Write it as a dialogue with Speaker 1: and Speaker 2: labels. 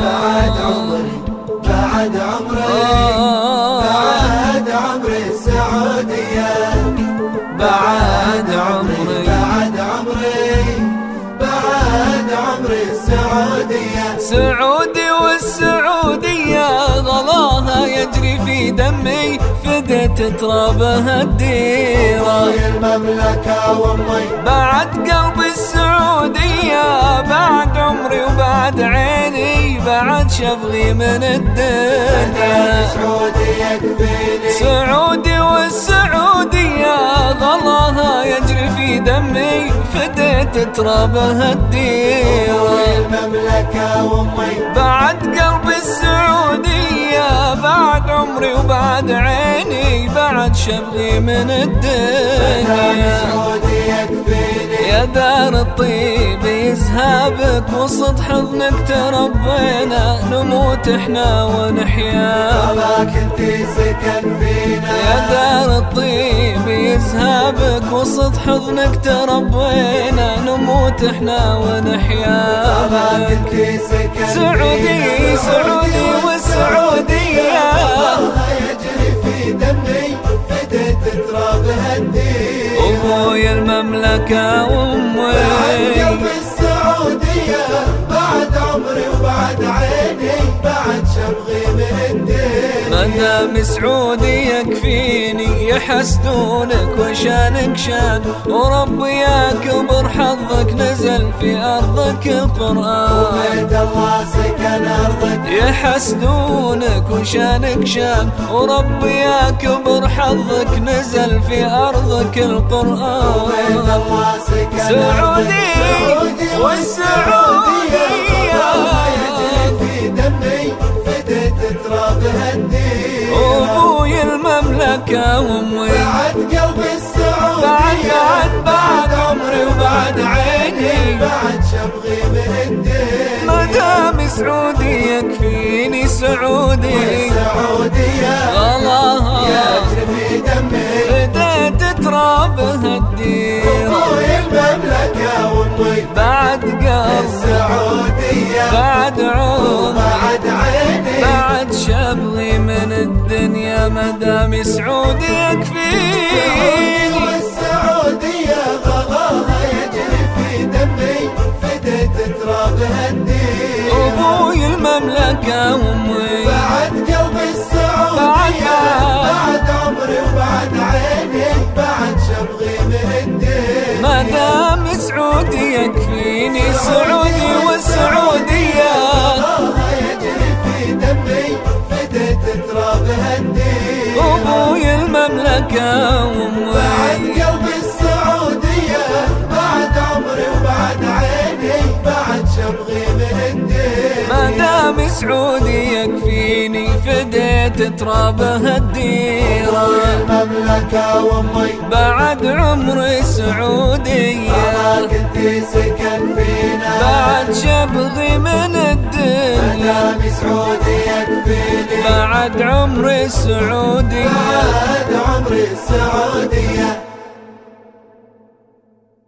Speaker 1: بعد عمري بعد عمري
Speaker 2: دمي فدت ترابها الديرة
Speaker 1: المملكة وامي
Speaker 2: بعد قلبي السعودية، بعد عمري وبعد عيني، بعد شبغي من الدنيا.
Speaker 1: سعودي يكفيني
Speaker 2: سعودي والسعودية غلاها يجري في دمي فديت ترابها الديرة
Speaker 1: المملكة وامي
Speaker 2: بعد قلبي عمري وبعد عيني، بعد شبغي من الدنيا يا دار الطيب يزهابك وسط حضنك تربينا، نموت احنا ونحيا
Speaker 1: ما كنتي سكن فينا
Speaker 2: يا دار الطيب يزهابك وسط حضنك تربينا، نموت احنا ونحيا
Speaker 1: ما كنتي سكن
Speaker 2: سعودي
Speaker 1: فينا.
Speaker 2: سعودي
Speaker 1: ترابها الدين
Speaker 2: أبوي المملكة
Speaker 1: بعد
Speaker 2: وأمي
Speaker 1: قلب السعودية بعد عمري وبعد عيني بعد شبغي من الدين
Speaker 2: مدام سعودي يكفيني يحسدونك وشانك شان. وربي يا كبر حظك نزل في أرضك القرآن.
Speaker 1: بيت الله
Speaker 2: يحسدونك وشانك شان وربي يا كبر، حظك نزل في أرضك القرآن. سعودي، والسعودية.
Speaker 1: في دمي فديت ترابها الدين
Speaker 2: أبوي المملكة وأمي.
Speaker 1: بعد قلب السعودية
Speaker 2: بعد بعد بعد عمري وبعد عيني.
Speaker 1: بعد شبغي من الدين
Speaker 2: يكفيني سعودي
Speaker 1: السعودية
Speaker 2: غلاها
Speaker 1: يجري في دمي
Speaker 2: بديت ترابها الديرة
Speaker 1: أبوي المملكة وأمي
Speaker 2: بعد قلب
Speaker 1: السعودية
Speaker 2: بعد عمر
Speaker 1: بعد عيني
Speaker 2: بعد شبغي من الدنيا مدام سعودي يكفيني
Speaker 1: والسعودية غلاها
Speaker 2: أبوي المملكة وأمي
Speaker 1: بعد قلب السعودية
Speaker 2: بعد-
Speaker 1: بعد عمري وبعد عيني بعد شبغي من الدين
Speaker 2: مدام سعودي يكفيني سعودي والسعودية.
Speaker 1: غلاها يجري في دمي فديت ترابها الدين
Speaker 2: أبوي المملكة
Speaker 1: بعد
Speaker 2: سعودي يكفيني فديت ترابها الديرة
Speaker 1: المملكة وامي
Speaker 2: بعد عمري سعودية
Speaker 1: ما كنتي سكن فينا
Speaker 2: بعد شبغي من الدنيا
Speaker 1: مدام سعودي يكفيني
Speaker 2: بعد عمري سعودية
Speaker 1: بعد عمري السعودية